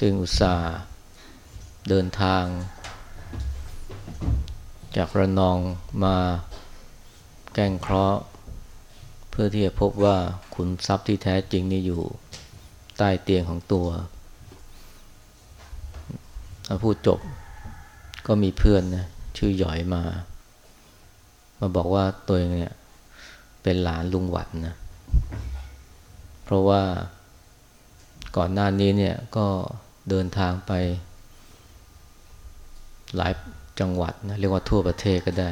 ซึ่งอุตส่าห์เดินทาง จากระนองมาแก้งเคราะห์ เพื่อที่จะพบว่าขุนทรัพย์ที่แท้จริงนี่อยู่ใต้เตียงของตัวพูดจบก็มีเพื่อนนะชื่อหยอยมา มาบอกว่าตัวเองเนี่ยเป็นหลานลุงหวัดนะ เพราะว่าก่อนหน้านี้เนี่ยก็ เดินทางไป หลายจังหวัดนะเรียกว่าทั่วประเทศก็ได้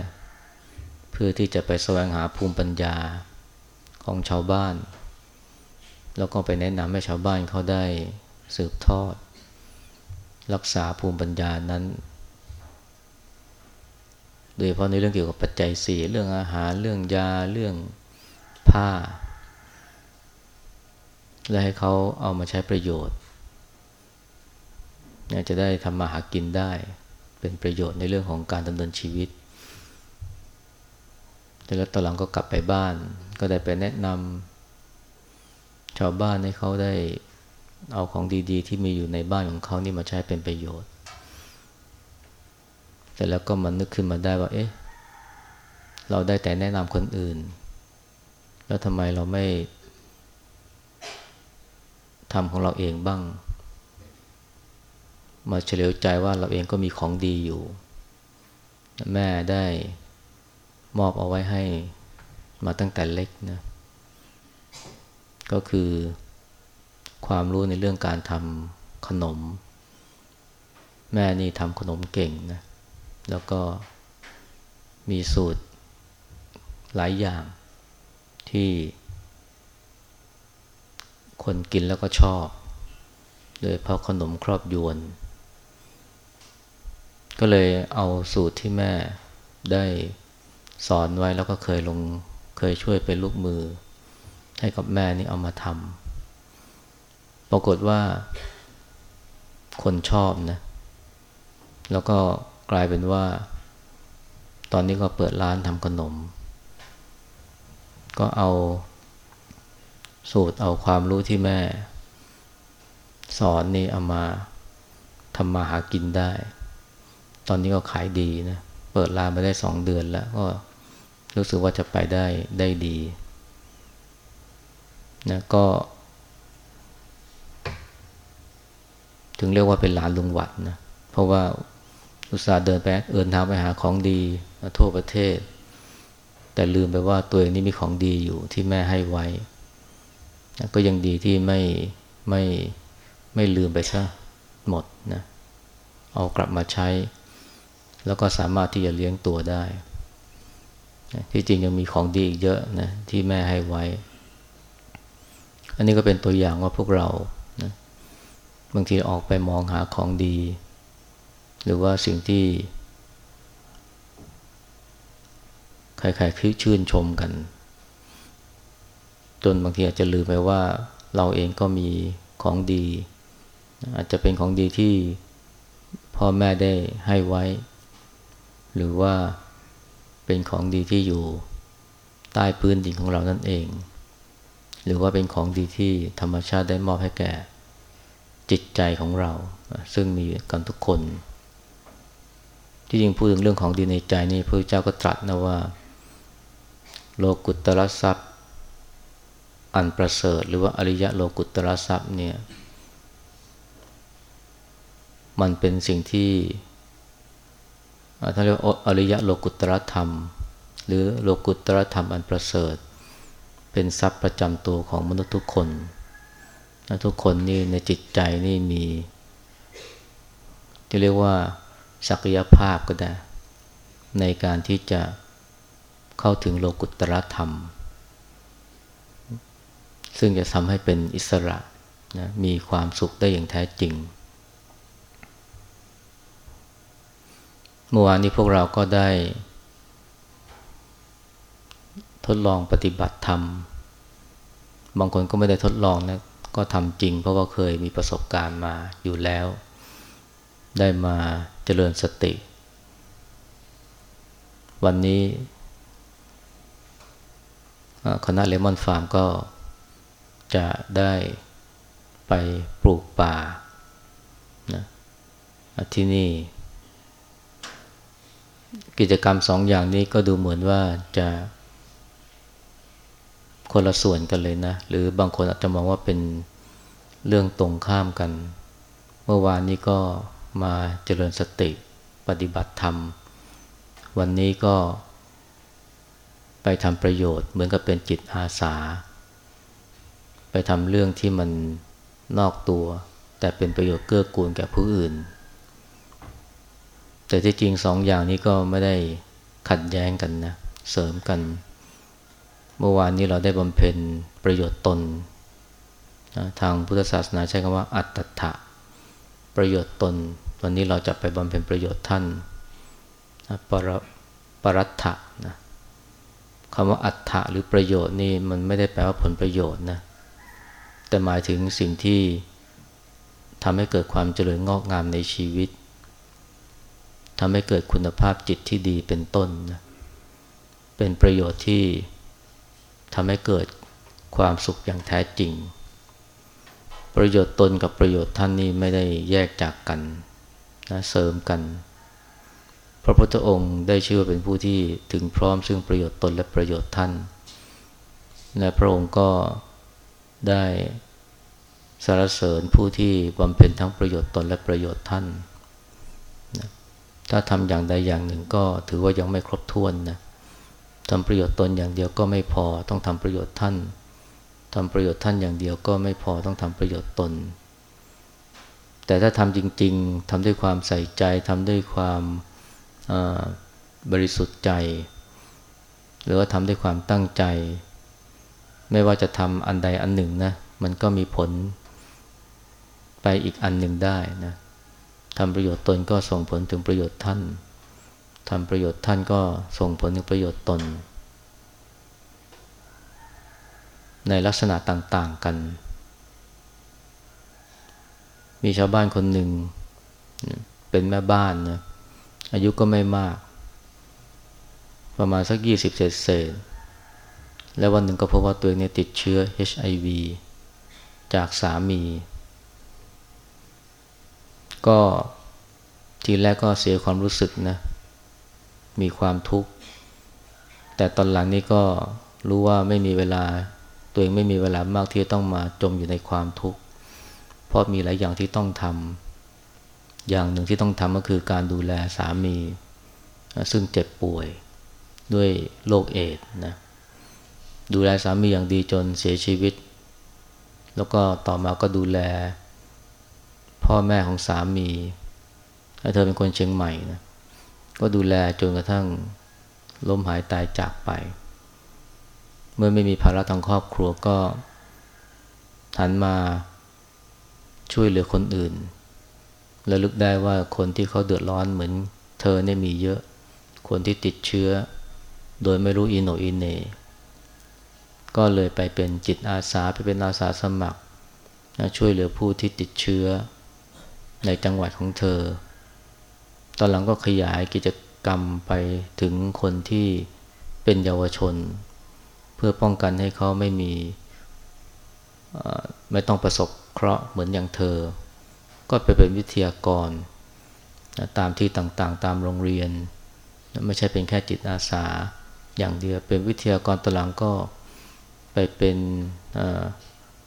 เพื่อที่จะไปแสวงหาภูมิปัญญาของชาวบ้าน แล้วก็ไปแนะนำให้ชาวบ้านเขาได้สืบทอด รักษาภูมิปัญญานั้น โดยเฉพาะในเรื่องเกี่ยวกับปัจจัยสี่เรื่องอาหารเรื่องยาเรื่องผ้าและให้เขาเอามาใช้ประโยชน์ จะได้ทำมาหากินได้ เป็นประโยชน์ในเรื่องของการดำเนินชีวิตแล้วตอนหลังก็กลับไปบ้าน ก็ได้ไปแนะนำชาวบ้านให้เขาได้เอาของดีๆ ที่มีอยู่ในบ้านของเขานี่มาใช้เป็นประโยชน์แต่แล้วก็มันนึกขึ้นมาได้ว่า เอ๊ะ เราได้แต่แนะนำคนอื่น แล้วทำไมเราไม่ทำของเราเองบ้าง มาเฉลียวใจว่าเราเองก็มีของดีอยู่ แม่ได้มอบเอาไว้ให้มาตั้งแต่เล็กนะก็คือความรู้ในเรื่องการทำขนม แม่นี่ทำขนมเก่งนะแล้วก็มีสูตรหลายอย่างที่คนกินแล้วก็ชอบ โดยเพราะขนมครอบยวน ก็เลยเอาสูตรที่แม่ได้สอนไว้แล้วก็เคยลงเคยช่วยเป็นลูกมือ ให้กับแม่นี่เอามาทำปรากฏว่าคนชอบนะ แล้วก็กลายเป็นว่า ตอนนี้ก็เปิดร้านทำขนม ก็เอาสูตรเอาความรู้ที่แม่ สอนนี่เอามาทำมาหากินได้ ตอนนี้ก็ขายดีนะ เปิดร้านมาได้สองเดือนแล้ว ก็รู้สึกว่าจะไปได้ได้ดีนะก็ ถึงเรียกว่าเป็นหลานลุงวัดนะ เพราะว่าอุตส่าห์เดินไปเอินทางไปหาของดีทั่วประเทศ แต่ลืมไปว่าตัวเองนี่มีของดีอยู่ที่แม่ให้ไว้นะก็ยังดีที่ไม่ไม่ไม่ลืมไปซะหมดนะ เอากลับมาใช้ แล้วก็สามารถที่จะเลี้ยงตัวได้ ที่จริงยังมีของดีอีกเยอะนะที่แม่ให้ไว้ อันนี้ก็เป็นตัวอย่างว่าพวกเรานะบางทีออกไปมองหาของดี หรือว่าสิ่งที่ ใครๆคือชื่นชมกัน จนบางทีอาจจะลืมไปว่าเราเองก็มีของดี อาจจะเป็นของดีที่พ่อแม่ได้ให้ไว้ หรือว่าเป็นของดีที่อยู่ใต้พื้นดินของเรานั่นเอง หรือว่าเป็นของดีที่ธรรมชาติได้มอบให้แก่จิตใจของเรา ซึ่งมีกันทุกคน ที่จริงพูดถึงเรื่องของดีในใจนี่พระเจ้าก็ตรัสนะว่า โลกุตตรทรัพย์ อันประเสริฐ หรือว่าอริยะโลกุตตรทรัพย์เนี่ยมันเป็นสิ่งที่ ท่านเรียกว่าอริยะโลกุตรธรรม หรือโลกุตรธรรมอันประเสริฐ เป็นทรัพย์ประจำตัวของมนุษย์ทุกคนทุกคนนี่ในจิตใจนี่มีจะเรียกว่าศักยภาพก็ได้ ในการที่จะเข้าถึงโลกุตรธรรม ซึ่งจะทำให้เป็นอิสระนะมีความสุขได้อย่างแท้จริง เมื่อวานนี้พวกเราก็ได้ ทดลองปฏิบัติธรรม บางคนก็ไม่ได้ทดลองนะ ก็ทำจริงเพราะว่าเคยมีประสบการณ์มาอยู่แล้ว ได้มาเจริญสติ วันนี้คณะเลมอนฟาร์มก็จะได้ไปปลูกป่าที่นี่ กิจกรรมสองอย่างนี้ก็ดูเหมือนว่าจะ คนละส่วนกันเลยนะ หรือบางคนอาจจะมองว่าเป็นเรื่องตรงข้ามกัน เมื่อวานนี้ก็มาเจริญสติปฏิบัติธรรม วันนี้ก็ไปทำประโยชน์เหมือนกับเป็นจิตอาสา ไปทำเรื่องที่มันนอกตัว แต่เป็นประโยชน์เกื้อกูลแก่ผู้อื่น แต่ที่จริงสองอย่างนี้ก็ไม่ได้ขัดแย้งกันนะ เสริมกัน เมื่อวานนี้เราได้บำเพ็ญประโยชน์ตนทางพุทธศาสนาใช้คำว่า อัตถะประโยชน์ตน วันนี้เราจะไปบำเพ็ญประโยชน์ท่านปรปรัตถะนะคำว่าอัตถะหรือประโยชน์นี่มันไม่ได้แปลว่าผลประโยชน์นะ แต่หมายถึงสิ่งที่ทำให้เกิดความเจริญงอกงามในชีวิต ทำให้เกิดคุณภาพจิตที่ดีเป็นต้นนะเป็นประโยชน์ที่ทำให้เกิดความสุขอย่างแท้จริง ประโยชน์ตนกับประโยชน์ท่านนี่ไม่ได้แยกจากกันนะเสริมกัน พระพุทธองค์ได้ชื่อว่าเป็นผู้ที่ถึงพร้อมซึ่งประโยชน์ตนและประโยชน์ท่าน และพระองค์ก็ได้สรรเสริญผู้ที่บำเพ็ญทั้งประโยชน์ตนและประโยชน์ท่าน ถ้าทำอย่างใดอย่างหนึ่งก็ถือว่ายังไม่ครบถ้วนนะทำประโยชน์ตนอย่างเดียวก็ไม่พอต้องทำประโยชน์ท่านทำประโยชน์ท่านอย่างเดียวก็ไม่พอต้องทำประโยชน์ตน แต่ถ้าทำจริง ๆทำด้วยความใส่ใจทำด้วยความบริสุทธิ์ใจ หรือว่าทำด้วยความตั้งใจ ไม่ว่าจะทำอันใดอันหนึ่งนะมันก็มีผลไปอีกอันหนึ่งได้นะ ทำประโยชน์ตนก็ส่งผลถึงประโยชน์ท่านทำประโยชน์ท่านก็ส่งผลถึงประโยชน์ตน ในลักษณะต่างๆกัน มีชาวบ้านคนหนึ่ง เป็นแม่บ้านนะอายุก็ไม่มาก ประมาณสักยี่สิบเศษเศษ แล้ววันหนึ่งก็พบว่าตัวเองเนี่ยติดเชื้อ HIV จากสามี ก็ทีแรกก็เสียความรู้สึกนะ มีความทุกข์ แต่ตอนหลังนี้ก็รู้ว่าไม่มีเวลา ตัวเองไม่มีเวลามากที่จะต้องมาจมอยู่ในความทุกข์ เพราะมีหลายอย่างที่ต้องทำ อย่างหนึ่งที่ต้องทำก็คือการดูแลสามี ซึ่งเจ็บป่วยด้วยโรคเอดนะ ดูแลสามีอย่างดีจนเสียชีวิต แล้วก็ต่อมาก็ดูแล พ่อแม่ของสามีเธอเป็นคนเชียงใหม่นะก็ดูแลจนกระทั่งล้มหายตายจากไป เมื่อไม่มีภาระทางครอบครัวก็หันมาช่วยเหลือคนอื่นและลึกได้ว่าคนที่เขาเดือดร้อนเหมือน เธอเนี่ยมีเยอะ คนที่ติดเชื้อ โดยไม่รู้อินโนอินเนก็เลยไปเป็นจิตอาสาไปเป็นอาสาสมัครช่วยเหลือผู้ที่ติดเชื้อ ในจังหวัดของเธอ ตอนหลังก็ขยายกิจกรรมไปถึงคนที่เป็นเยาวชน เพื่อป้องกันให้เขาไม่มีไม่ต้องประสบเคราะห์เหมือนอย่างเธอ ก็ไปเป็นวิทยากร ตามที่ต่างๆ ตามโรงเรียน ไม่ใช่เป็นแค่จิตอาสา อย่างเดียว เป็นวิทยากรตหลังก็ไปเป็น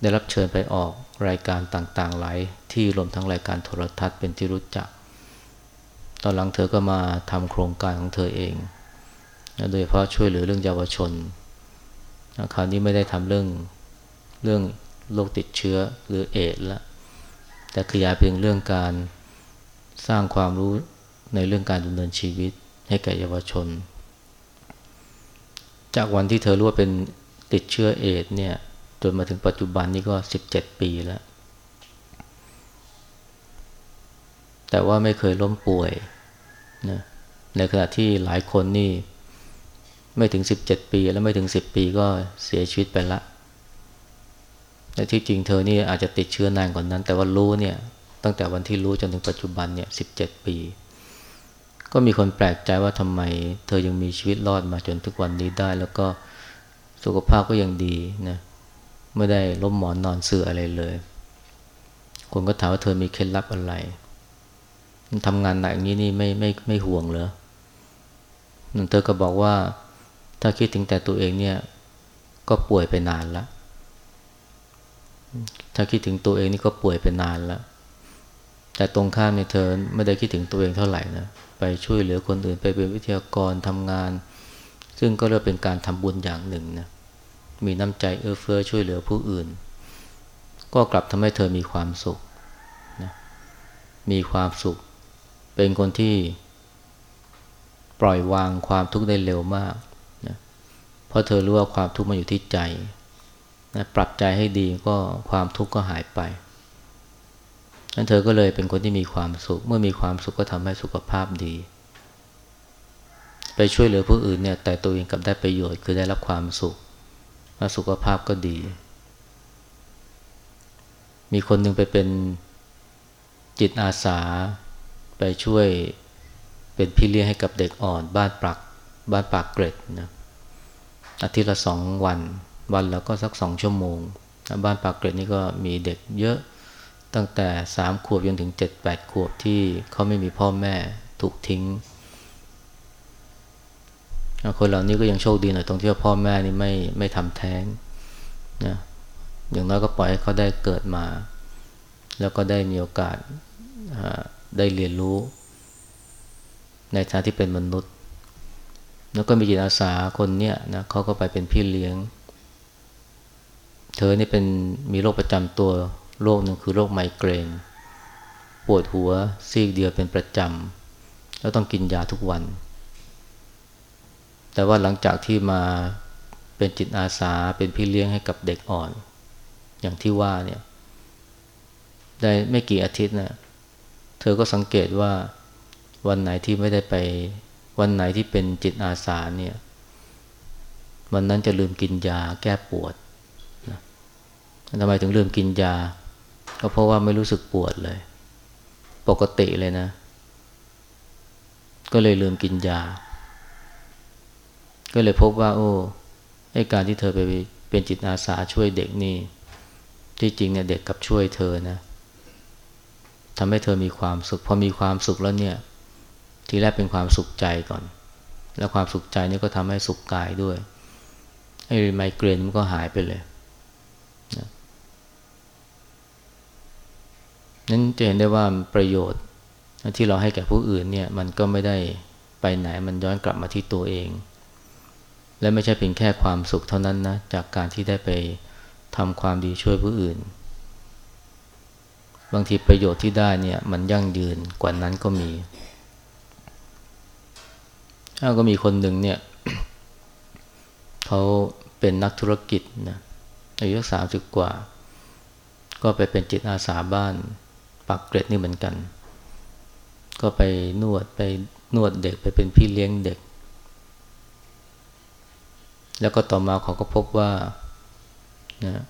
ได้รับเชิญไปออก รายการต่างๆ หลายที่รวมทั้งรายการโทรทัศน์เป็นที่รู้จัก ตอนหลังเธอก็มาทำโครงการของเธอเอง โดยเฉพาะช่วยเหลือเรื่องเยาวชน คราวนี้ไม่ได้ทำเรื่องเรื่องโรคติดเชื้อหรือเอดละแต่ขยายเป็นเรื่องการสร้างความรู้ในเรื่องการดำเนินชีวิตให้แก่เยาวชน จากวันที่เธอรู้ว่าเป็นติดเชื้อเอดเนี่ย จนมาถึงปัจจุบันนี้ก็สิบเจ็ดปีแล้ว แต่ว่าไม่เคยล้มป่วยนะในขณะที่หลายคนนี่ไม่ถึงสิบเจ็ดปี แล้วไม่ถึงสิบปีก็เสียชีวิตไปละแต่ที่จริงเธอนี่อาจจะติดเชื้อนานกว่านนั้น แต่ว่ารู้เนี่ยตั้งแต่วันที่รู้จนถึงปัจจุบันเนี่ยสิบเจ็ดปี ก็มีคนแปลกใจว่าทำไม เธอยังมีชีวิตรอดมาจนทุกวันนี้ได้ แล้วก็สุขภาพก็ยังดีนะ ไม่ได้ล้มหมอนนอนเสื่ออะไรเลย คนก็ถามว่าเธอมีเคล็ดลับอะไรทำงานหนักอย่างนี้นี่ไม่ไม่ไม่ห่วงเหรอเธอก็บอกว่า ถ้าคิดถึงแต่ตัวเองเนี่ย ก็ป่วยไปนานแล้วถ้าคิดถึงตัวเองนี่ก็ป่วยไปนานแล้วแต่ตรงข้ามเนี่ยเธอไม่ได้คิดถึงตัวเองเท่าไหร่นะไปช่วยเหลือคนอื่นไปเป็นวิทยากรทำงาน ซึ่งก็เรียกเป็นการทำบุญอย่างหนึ่งนะ มีน้ำใจเอื้อเฟื้อช่วยเหลือผู้อื่น ก็กลับทำให้เธอมีความสุขนะมีความสุข เป็นคนที่ปล่อยวางความทุกข์ได้เร็วมากนะเพราะเธอรู้ว่าความทุกข์มันอยู่ที่ใจนะปรับใจให้ดีก็ความทุกข์ก็หายไปนั้นเธอก็เลยเป็นคนที่มีความสุข เมื่อมีความสุขก็ทำให้สุขภาพดี ไปช่วยเหลือผู้อื่นเนี่ยแต่ตัวเองกลับได้ประโยชน์คือได้รับความสุข สุขภาพก็ดี มีคนหนึ่งไปเป็นจิตอาสาไปช่วยเป็นพี่เลี้ยงให้กับเด็กอ่อน บ้านปักบ้านปากเกร็ดนะอาทิตย์ละสองวัน วันแล้วก็สักสองชั่วโมง บ้านปากเกร็ดนี่ก็มีเด็กเยอะตั้งแต่สามขวบจนถึงเจ็ดแปดขวบที่เขาไม่มีพ่อแม่ถูกทิ้ง คนเหล่านี้ก็ยังโชคดีหน่อยตรงที่ว่าพ่อแม่นี่ไม่ไม่ทำแท้งนะอย่างน้อยก็ปล่อยให้เขาได้เกิดมา แล้วก็ได้มีโอกาสได้เรียนรู้ ในฐานะที่เป็นมนุษย์ แล้วก็มีจิตอาสาคนเนี้ยนะเขาก็ไปเป็นพี่เลี้ยง เธอนี่เป็นมีโรคประจำตัวโรคหนึ่งคือโรคไมเกรน ปวดหัวซีกเดียวเป็นประจำแล้วต้องกินยาทุกวัน แต่ว่าหลังจากที่มาเป็นจิตอาสาเป็นพี่เลี้ยงให้กับเด็กอ่อน อย่างที่ว่าเนี่ยได้ไม่กี่อาทิตย์นะเธอก็สังเกตว่าวันไหนที่ไม่ได้ไป วันไหนที่เป็นจิตอาสาเนี่ยวันนั้นจะลืมกินยาแก้ปวดนะทำไมถึงลืมกินยา ก็เพราะว่าไม่รู้สึกปวดเลย ปกติเลยนะ ก็เลยลืมกินยา ก็เลยพบว่า โอ้ไอการที่เธอไปเป็นจิตอาสาช่วยเด็กนี่ ที่จริงเนี่ยเด็กกับช่วยเธอนะทำให้เธอมีความสุข พอมีความสุขแล้วเนี่ย ทีแรกเป็นความสุขใจก่อน แล้วความสุขใจนี่ก็ทำให้สุขกายด้วยไอ้ไมเกรนมันก็หายไปเลยนะนั้นจะเห็นได้ว่าประโยชน์ที่เราให้แก่ผู้อื่นเนี่ย มันก็ไม่ได้ไปไหนมันย้อนกลับมาที่ตัวเอง และไม่ใช่เป็นแค่ความสุขเท่านั้นนะ จากการที่ได้ไปทำความดีช่วยผู้อื่น บางทีประโยชน์ที่ได้เนี่ยมันยั่งยืนกว่านั้นก็มีถ้าก็มีคนหนึ่งเนี่ยเขาเป็นนักธุรกิจนะอายุสามสิบกว่า ก็ไปเป็นจิตอาสาบ้านปักเกร็ดนี่เหมือนกัน ก็ไปนวดไปนวดเด็กไปเป็นพี่เลี้ยงเด็ก แล้วก็ต่อมาเขาก็พบว่านะ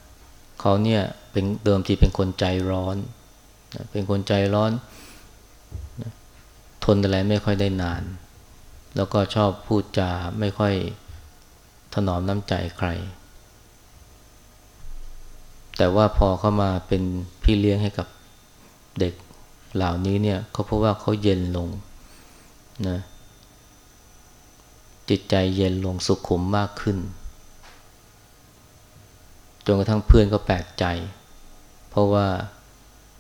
เขาเนี่ยเป็นเดิมทีเป็นคนใจร้อนนะเป็นคนใจร้อนนะทนอะไรไม่ค่อยได้นาน แล้วก็ชอบพูดจาไม่ค่อยถนอมน้ำใจใคร แต่ว่าพอเข้ามาเป็นพี่เลี้ยงให้กับเด็กเหล่านี้เนี่ยเขาพบว่าเขาเย็นลงนะ จิตใจเย็นลงสุขุมมากขึ้น จนกระทั่งเพื่อนก็แปลกใจ เพราะว่า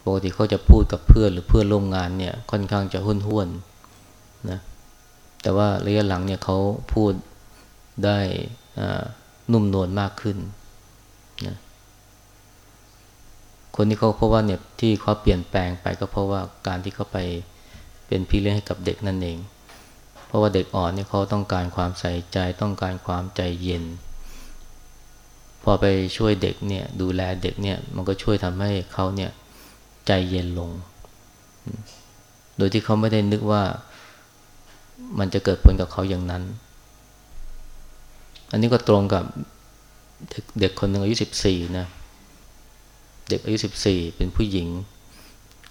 ปกติเขาจะพูดกับเพื่อนหรือเพื่อนร่วมงานเนี่ยค่อนข้างจะหุนห้วนนะแต่ว่าระยะหลังเนี่ยเขาพูดได้นุ่มนวลมากขึ้นนะคนที่เขาเพราะว่าเนี่ยที่เขาเปลี่ยนแปลงไปก็เพราะว่าการที่เขาไปเป็นพี่เลี้ยงให้กับเด็กนั่นเอง เพราะว่าเด็กอ่อนนี่เขาต้องการความใส่ใจต้องการความใจเย็น พอไปช่วยเด็กเนี่ยดูแลเด็กเนี่ยมันก็ช่วยทำให้เขาเนี่ยใจเย็นลง โดยที่เขาไม่ได้นึกว่ามันจะเกิดผลกับเขาอย่างนั้น อันนี้ก็ตรงกับเด็กเด็กคนหนึ่งอายุสิบสี่นะ เด็กอายุสิบสี่เป็นผู้หญิง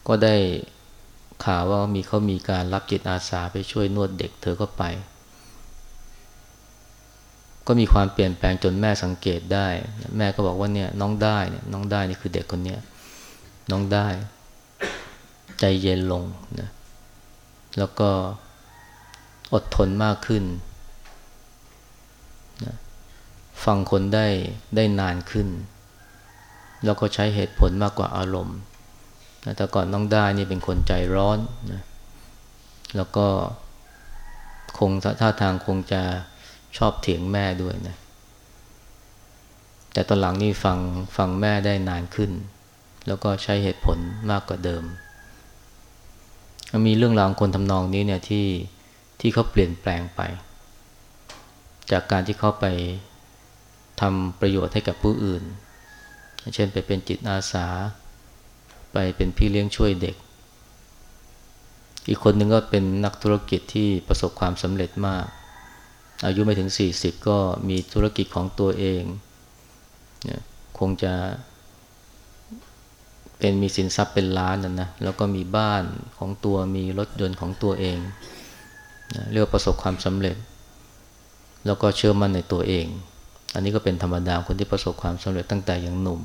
ก็ได้ ข่าวว่ามีเขามีการรับจิตอาสาไปช่วยนวดเด็ก เธอก็ไป ก็มีความเปลี่ยนแปลงจนแม่สังเกตได้ แม่ก็บอกว่าเนี่ยน้องได้เนี่ยน้องได้นี่คือเด็กคนเนี้ยน้องได้ ใจเย็นลงนะแล้วก็อดทนมากขึ้นนะฟังคนได้ได้นานขึ้น แล้วก็ใช้เหตุผลมากกว่าอารมณ์ แต่ก่อนน้องได้นี่เป็นคนใจร้อนนะแล้วก็คงท่าทางคงจะชอบเถียงแม่ด้วยนะ แต่ตอนหลังนี่ฟังฟังแม่ได้นานขึ้น แล้วก็ใช้เหตุผลมากกว่าเดิม มีเรื่องราวคนทำนองนี้เนี่ยที่ที่เขาเปลี่ยนแปลงไป จากการที่เขาไปทำประโยชน์ให้กับผู้อื่น เช่นไปเป็นจิตอาสา ไปเป็นพี่เลี้ยงช่วยเด็ก อีกคนหนึ่งก็เป็นนักธุรกิจที่ประสบความสำเร็จมาก อายุไม่ถึง 40 ก็มีธุรกิจของตัวเองคงจะเป็นมีสินทรัพย์เป็นล้านนะนะแล้วก็มีบ้านของตัวมีรถยนต์ของตัวเองนะเรียกประสบความสำเร็จ แล้วก็เชื่อมั่นในตัวเอง อันนี้ก็เป็นธรรมดาคนที่ประสบความสำเร็จตั้งแต่ยังหนุ่ม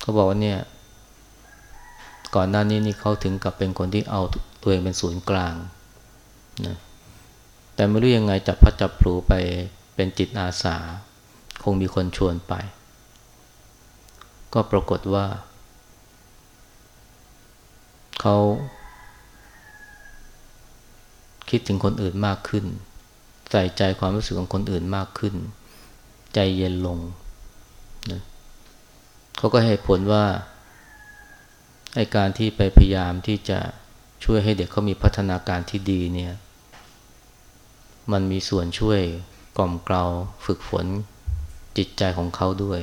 เขาบอกว่าเนี่ย ก่อนหน้านี้นี่เขาถึงกับเป็นคนที่เอาตัวเองเป็นศูนย์กลางนะแต่ไม่รู้ยังไงจับพัดจับผูไปเป็นจิตอาสา คงมีคนชวนไป ก็ปรากฏว่าเขาคิดถึงคนอื่นมากขึ้น ใส่ใจความรู้สึกของคนอื่นมากขึ้น ใจเย็นลงนะเขาก็ให้ผลว่า ไอการที่ไปพยายามที่จะช่วยให้เด็กเขามีพัฒนาการที่ดีเนี่ย มันมีส่วนช่วยกล่อมเกลาฝึกฝนจิตใจของเขาด้วย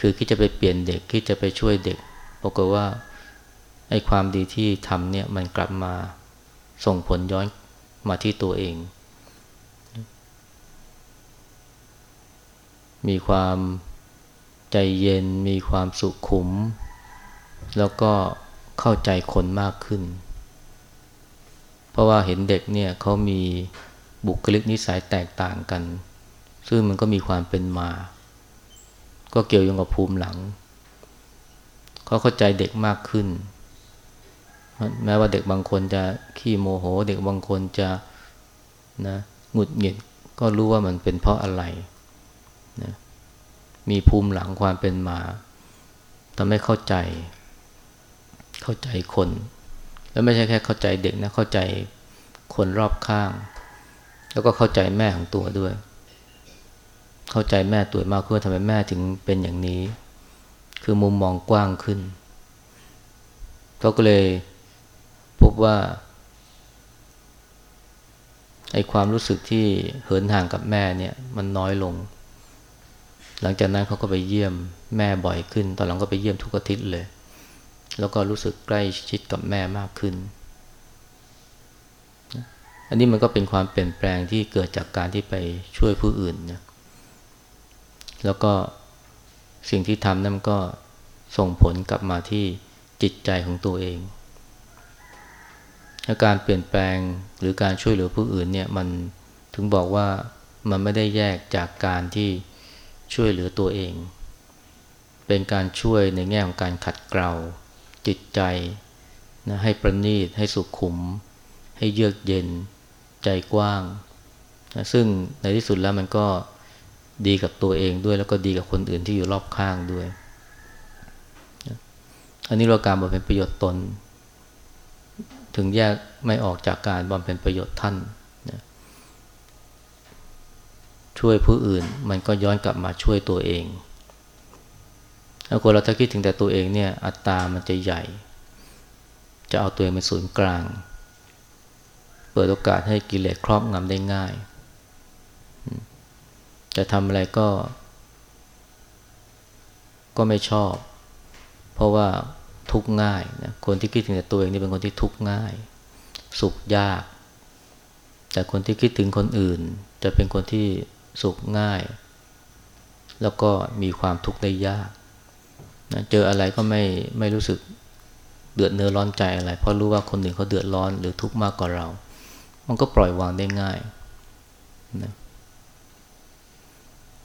คือคิดจะไปเปลี่ยนเด็กคิดจะไปช่วยเด็กปรากฏว่าไอ้ความดีที่ทำเนี่ยมันกลับมาส่งผลย้อนมาที่ตัวเอง มีความใจเย็น มีความสุขุม แล้วก็เข้าใจคนมากขึ้น เพราะว่าเห็นเด็กเนี่ยเขามีบุคลิกนิสัยแตกต่างกัน ซึ่งมันก็มีความเป็นมา ก็เกี่ยวโยงกับภูมิหลัง เขาเข้าใจเด็กมากขึ้น แม้ว่าเด็กบางคนจะขี้โมโห เด็กบางคนจะนะหงุดหงิดก็รู้ว่ามันเป็นเพราะอะไรนะมีภูมิหลังความเป็นมาทำให้เข้าใจ เข้าใจคน แล้วไม่ใช่แค่เข้าใจเด็กนะเข้าใจคนรอบข้าง แล้วก็เข้าใจแม่ของตัวด้วย เข้าใจแม่ตัวมากขึ้นทำไมแม่ถึงเป็นอย่างนี้ คือมุมมองกว้างขึ้นเขาก็เลยพบว่าไอความรู้สึกที่เหินห่างกับแม่เนี่ยมันน้อยลง หลังจากนั้นเขาก็ไปเยี่ยมแม่บ่อยขึ้น ตอนหลังก็ไปเยี่ยมทุกอาทิตย์เลย แล้วก็รู้สึกใกล้ชิดกับแม่มากขึ้น อันนี้มันก็เป็นความเปลี่ยนแปลงที่เกิดจากการที่ไปช่วยผู้อื่นนะแล้วก็สิ่งที่ทำนั้นก็ส่งผลกลับมาที่จิตใจของตัวเองการเปลี่ยนแปลงหรือการช่วยเหลือผู้อื่นเนี่ยมันถึงบอกว่ามันไม่ได้แยกจากการที่ช่วยเหลือตัวเอง เป็นการช่วยในแง่ของการขัดเกลา จิตใจนะให้ประณีตให้สุขุม ให้เยือกเย็น ใจกว้างนะซึ่งในที่สุดแล้วมันก็ดีกับตัวเองด้วยแล้วก็ดีกับคนอื่นที่อยู่รอบข้างด้วยอันนี้เราการบำเพ็ญประโยชน์ตน ถึงแยกไม่ออกจากการบำเพ็ญประโยชน์ท่านนะช่วยผู้อื่นมันก็ย้อนกลับมาช่วยตัวเอง ถ้าคนเราถ้าคิดถึงแต่ตัวเองเนี่ยอัตตามันจะใหญ่ จะเอาตัวเองเป็นศูนย์กลาง เปิดโอกาสให้กิเลสครอบงำได้ง่าย จะทำอะไรก็ ก็ไม่ชอบ เพราะว่าทุกง่ายนะคนที่คิดถึงแต่ตัวเองนี่เป็นคนที่ทุกง่าย สุขยาก แต่คนที่คิดถึงคนอื่น จะเป็นคนที่สุขง่าย แล้วก็มีความทุกข์ได้ยาก นะเจออะไรก็ไม่ไม่รู้สึกเดือดเนื้อร้อนใจอะไร เพราะรู้ว่าคนอื่นเขาเดือดร้อนหรือทุกข์มากกว่าเรา มันก็ปล่อยวางได้ง่ายนะ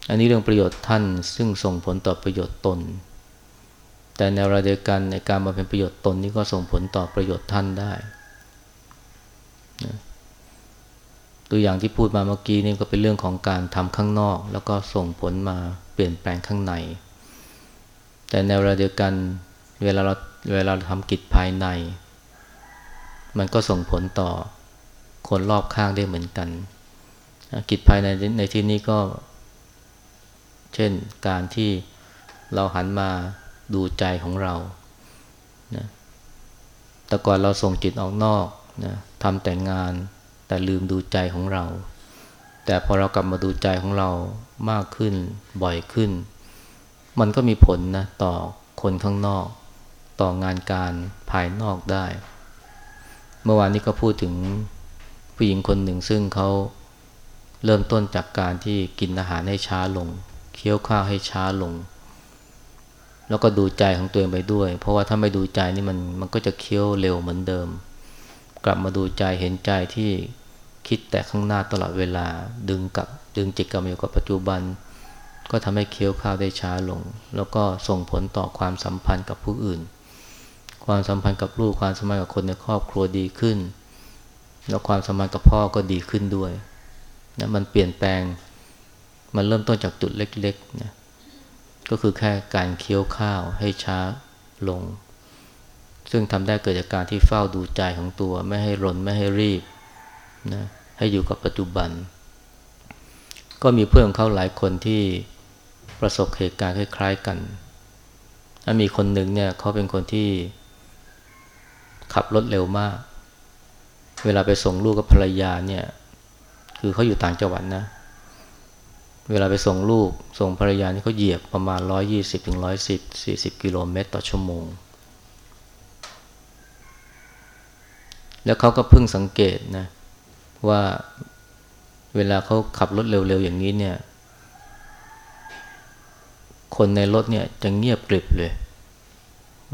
อันนี้เรื่องประโยชน์ท่านซึ่งส่งผลต่อประโยชน์ตน แต่ในเวลาเดียวกันในการมาเป็นประโยชน์ตนนี้ก็ส่งผลต่อประโยชน์ท่านได้นะตัวอย่างที่พูดมาเมื่อกี้นี่ก็เป็นเรื่องของการทำข้างนอก แล้วก็ส่งผลมาเปลี่ยนแปลงข้างใน แต่ในเวลาเดียวกันเวลาเราเวลาเราทำกิจภายใน มันก็ส่งผลต่อคนรอบข้างได้เหมือนกัน กิจภายในในที่นี้ก็ เช่นการที่เราหันมาดูใจของเรานะแต่ก่อนเราส่งจิตออกนอกนะทำแต่งงานแต่ลืมดูใจของเรา แต่พอเรากลับมาดูใจของเรามากขึ้นบ่อยขึ้น มันก็มีผลนะต่อคนข้างนอก ต่องานการภายนอกได้ เมื่อวานนี้ก็พูดถึงผู้หญิงคนหนึ่งซึ่งเขาเริ่มต้นจากการที่กินอาหารให้ช้าลง เคี้ยวข้าวให้ช้าลง แล้วก็ดูใจของตัวเองไปด้วย เพราะว่าถ้าไม่ดูใจนี่มันมันก็จะเคี้ยวเร็วเหมือนเดิม กลับมาดูใจเห็นใจที่คิดแต่ข้างหน้าตลอดเวลาดึงกับดึงจิตกลับมาอยู่กับปัจจุบัน ก็ทำให้เคี้ยวข้าวได้ช้าลง แล้วก็ส่งผลต่อความสัมพันธ์กับผู้อื่น ความสัมพันธ์กับลูกความสัมพันธ์กับคนในครอบครัวดีขึ้น แล้วความสัมพันธ์กับพ่อก็ดีขึ้นด้วยนะมันเปลี่ยนแปลงมันเริ่มต้นจากจุดเล็กๆนะก็คือแค่การเคี้ยวข้าวให้ช้าลง ซึ่งทำได้เกิดจากการที่เฝ้าดูใจของตัวไม่ให้รนไม่ให้รีบนะให้อยู่กับปัจจุบัน ก็มีเพื่อนเขาหลายคนที่ ประสบเหตุการณ์คล้ายๆกันมีคนหนึ่งเนี่ยเขาเป็นคนที่ขับรถเร็วมาก เวลาไปส่งลูกกับภรรยาเนี่ย คือเขาอยู่ต่างจังหวัดนะ เวลาไปส่งลูกส่งภรรยานี่เขาเหยียบประมาณ 120ถึง110 40 กิโลเมตรต่อชั่วโมง แล้วเขาก็เพิ่งสังเกตนะว่าเวลาเขาขับรถเร็วๆอย่างนี้เนี่ย คนในรถเนี่ยจะเงียบกริบเลย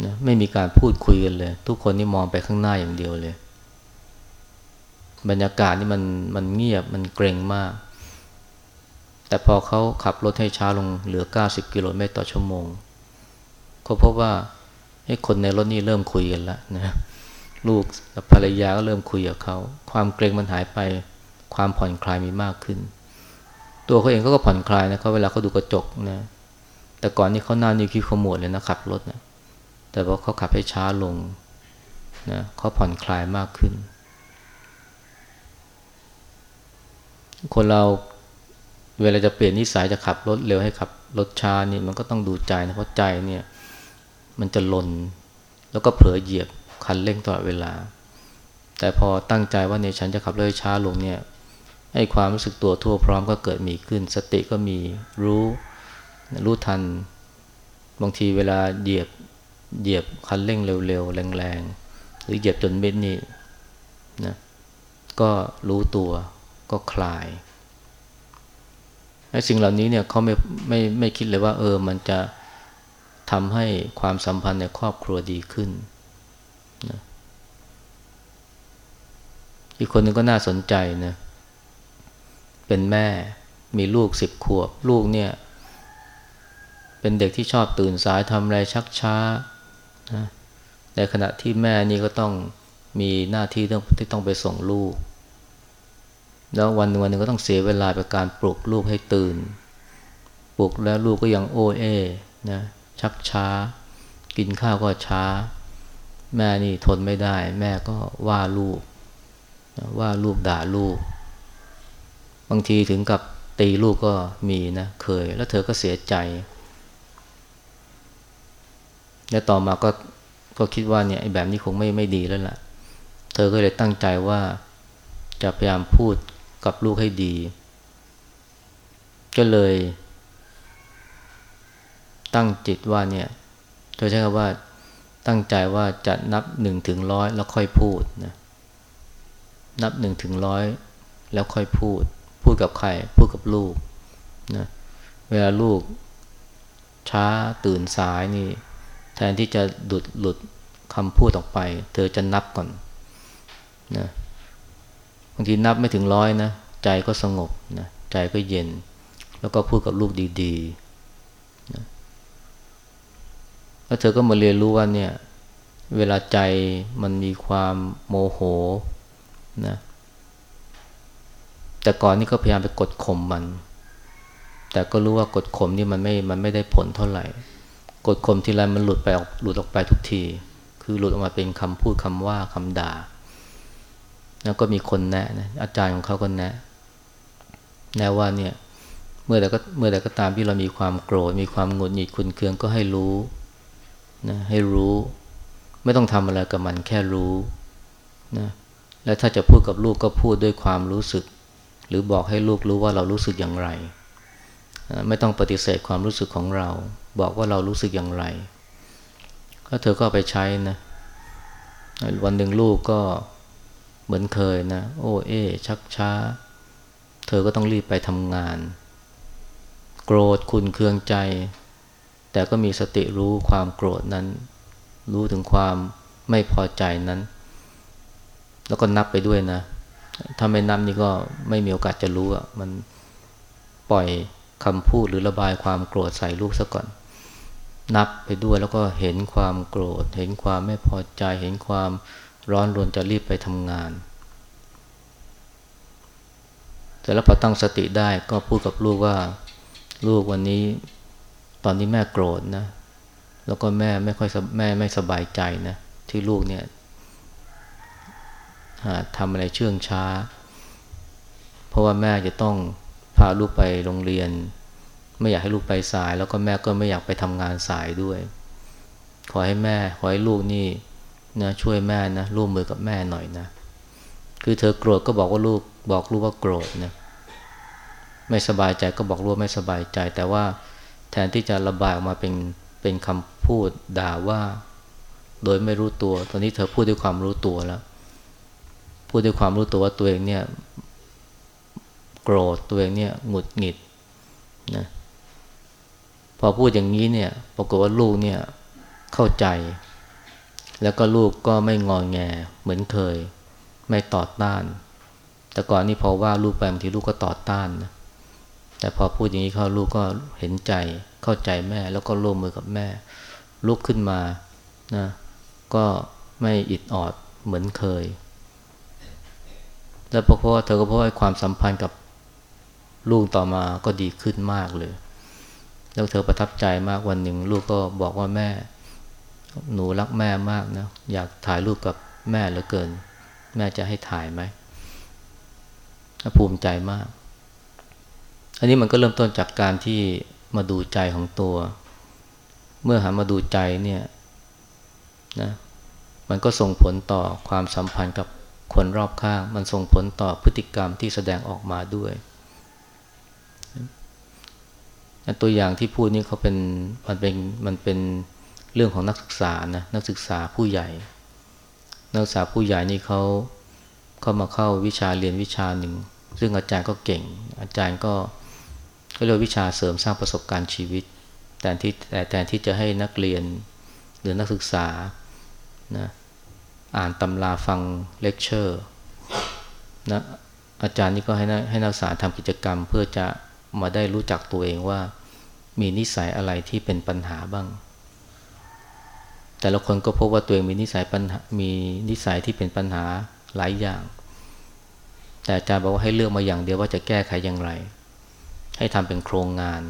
นะไม่มีการพูดคุยกันเลย ทุกคนนี่มองไปข้างหน้าอย่างเดียวเลย บรรยากาศนี่มันมันเงียบมันเกรงมาก แต่พอเขาขับรถให้ช้าลงเหลือ 90 กิโลเมตรต่อชั่วโมงเขาพบว่าให้คนในรถนี่เริ่มคุยกันแล้วนะลูกกับภรรยาก็เริ่มคุยกับเขา ความเกรงมันหายไป ความผ่อนคลายมีมากขึ้น ตัวเขาเองก็ผ่อนคลายนะเขาเวลาเขาดูกระจกนะ แต่ก่อนนี้เขาหน้านิ้วคิ้วขมวดเลยนะขับรถนะแต่พอเขาขับให้ช้าลงนะเขาผ่อนคลายมากขึ้น คนเราเวลาจะเปลี่ยนนิสัยจะขับรถเร็วให้ขับรถช้านี่มันก็ต้องดูใจนะเพราะใจเนี่ยมันจะลนแล้วก็เผลอเหยียบคันเร่งตลอดเวลา แต่พอตั้งใจว่าเนี่ยฉันจะขับรถช้าลงเนี่ยให้ความรู้สึกตัวทั่วพร้อมก็เกิดมีขึ้น สติก็มีรู้ รู้ทัน บางทีเวลาเหยียบเหยียบคันเร่งเร็วๆ แรงๆ หรือเหยียบจนเม็ดนี่นะก็รู้ตัวก็คลายไอ้สิ่งเหล่านี้เนี่ยเขาไม่ไม่ไม่คิดเลยว่า เออ มันจะทำให้ความสัมพันธ์ในครอบครัวดีขึ้นนะอีกคนหนึ่งก็น่าสนใจนะ เป็นแม่มีลูกสิบขวบ ลูกเนี่ย เป็นเด็กที่ชอบตื่นสายทำอะไรชักช้านะในขณะที่แม่นี่ก็ต้องมีหน้าที่ต้องที่ต้องไปส่งลูก แล้ววันวันหนึ่งก็ต้องเสียเวลาไปการปลุกลูกให้ตื่น ปลุกแล้วลูกก็ยังโอเอนะชักช้า กินข้าวก็ช้า แม่นี่ทนไม่ได้ แม่ก็ว่าลูก ว่าลูกด่าลูก บางทีถึงกับตีลูกก็มีนะเคย แล้วเธอก็เสียใจ แล้วต่อมาก็ก็คิดว่าเนี่ยแบบนี้คงไม่ไม่ดีแล้วล่ะ เธอก็เลยตั้งใจว่าจะพยายามพูดกับลูกให้ดี ก็เลย ตั้งจิตว่าเนี่ยเธอใช้คำว่าตั้งใจว่าจะนับหนึ่งถึงร้อยแล้วค่อยพูดนะนับหนึ่งถึงร้อยแล้วค่อยพูด พูดกับใคร พูดกับลูกนะเวลาลูกช้าตื่นสายนี่ แทนที่จะหลุดหลุดคำพูดออกไป เธอจะนับก่อนนะบางทีนับไม่ถึงร้อยนะ ใจก็สงบนะใจก็เย็น แล้วก็พูดกับลูกดีๆนะแล้วเธอก็มาเรียนรู้ว่าเนี่ย เวลาใจมันมีความโมโหนะแต่ก่อนนี่ก็พยายามไปกดข่มมัน แต่ก็รู้ว่ากดข่มนี่มันไม่ มันไม่ได้ผลเท่าไหร่ กดข่มทีไรมันหลุดไปออกหลุดออกไปทุกที คือหลุดออกมาเป็นคำพูดคำว่าคำด่า แล้วก็มีคนแนะนะอาจารย์ของเขาก็แนะ แนะว่าเนี่ยเมื่อใดก็เมื่อใดก็ตามที่เรามีความโกรธมีความหงุดหงิดขุนเคืองก็ให้รู้นะให้รู้ ไม่ต้องทำอะไรกับมันแค่รู้นะและถ้าจะพูดกับลูกก็พูดด้วยความรู้สึก หรือบอกให้ลูกรู้ว่าเรารู้สึกอย่างไร ไม่ต้องปฏิเสธความรู้สึกของเรา บอกว่าเรารู้สึกอย่างไร ก็เธอก็ไปใช้นะ วันหนึ่งลูกก็เหมือนเคยนะ โอ้เอชักช้า เธอก็ต้องรีบไปทำงาน โกรธคุณเคืองใจ แต่ก็มีสติรู้ความโกรธนั้น รู้ถึงความไม่พอใจนั้น แล้วก็นับไปด้วยนะ ถ้าไม่นับนี่ก็ไม่มีโอกาสจะรู้อะ มันปล่อยคำพูดหรือระบายความโกรธใส่ลูกซะก่อน นับไปด้วยแล้วก็เห็นความโกรธ เห็นความไม่พอใจ เห็นความร้อนรนจะรีบไปทำงาน แต่แล้วพอตั้งสติได้ก็พูดกับลูกว่าลูกวันนี้ ตอนนี้แม่โกรธนะ แล้วก็แม่ไม่ค่อยแม่ไม่สบายใจนะ ที่ลูกเนี่ยทำอะไรเชื่องช้า เพราะว่าแม่จะต้องพาลูกไปโรงเรียน ไม่อยากให้ลูกไปสาย แล้วก็แม่ก็ไม่อยากไปทำงานสายด้วย ขอให้แม่ ขอให้ลูกนี่นะช่วยแม่นะร่วมมือกับแม่หน่อยนะ คือเธอโกรธก็บอกว่าลูกบอกลูกว่าโกรธนะไม่สบายใจก็บอกลูกไม่สบายใจ แต่ว่าแทนที่จะระบายออกมาเป็นเป็นคำพูดด่าว่า โดยไม่รู้ตัว ตอนนี้เธอพูดด้วยความรู้ตัวแล้ว พูดด้วยความรู้ตัวว่าตัวเองเนี่ยโกรธตัวเองเนี่ยหงุดหงิดนะ พอพูดอย่างนี้เนี่ยปรากฏว่าลูกเนี่ยเข้าใจ แล้วก็ลูกก็ไม่งอแงเหมือนเคย ไม่ต่อต้าน แต่ก่อนนี่พอว่าลูกไปบางทีลูกก็ต่อต้านนะแต่พอพูดอย่างนี้เขาลูกก็เห็นใจเข้าใจแม่ แล้วก็ร่วมมือกับแม่ ลุกขึ้นมานะก็ไม่อิดออดเหมือนเคย แล้วเพราะว่าเธอก็เพราะความสัมพันธ์กับลูกต่อมาก็ดีขึ้นมากเลย แล้วเธอประทับใจมากวันหนึ่ง ลูกก็บอกว่าแม่ หนูรักแม่มากนะ อยากถ่ายรูปกับแม่เหลือเกิน แม่จะให้ถ่ายไหมภูมิใจมาก อันนี้มันก็เริ่มต้นจากการที่มาดูใจของตัว เมื่อหันมาดูใจเนี่ยนะมันก็ส่งผลต่อความสัมพันธ์กับคนรอบข้าง มันส่งผลต่อพฤติกรรมที่แสดงออกมาด้วย ตัวอย่างที่พูดนี่เขาเป็นมันเป็นมันเป็นเรื่องของนักศึกษานะนักศึกษาผู้ใหญ่ นักศึกษาผู้ใหญ่นี่เขาเข้ามาเข้าวิชาเรียนวิชาหนึ่ง ซึ่งอาจารย์ก็เก่ง อาจารย์ก็ก็เรียกวิชาเสริมสร้างประสบการณ์ชีวิต แต่ที่แต่แต่ที่จะให้นักเรียนหรือนักศึกษานะอ่านตำราฟังเลคเชอร์นะอาจารย์นี่ก็ให้นักให้นักศึกษาทำกิจกรรมเพื่อจะ มาได้รู้จักตัวเองว่า มีนิสัยอะไรที่เป็นปัญหาบ้าง แต่ละคนก็พบว่าตัวเองมีนิสัยปัญหามีนิสัยที่เป็นปัญหาหลายอย่าง แต่อาจารย์บอกว่าให้เลือกมาอย่างเดียวว่าจะแก้ไขอย่างไร ให้ทำเป็นโครงงาน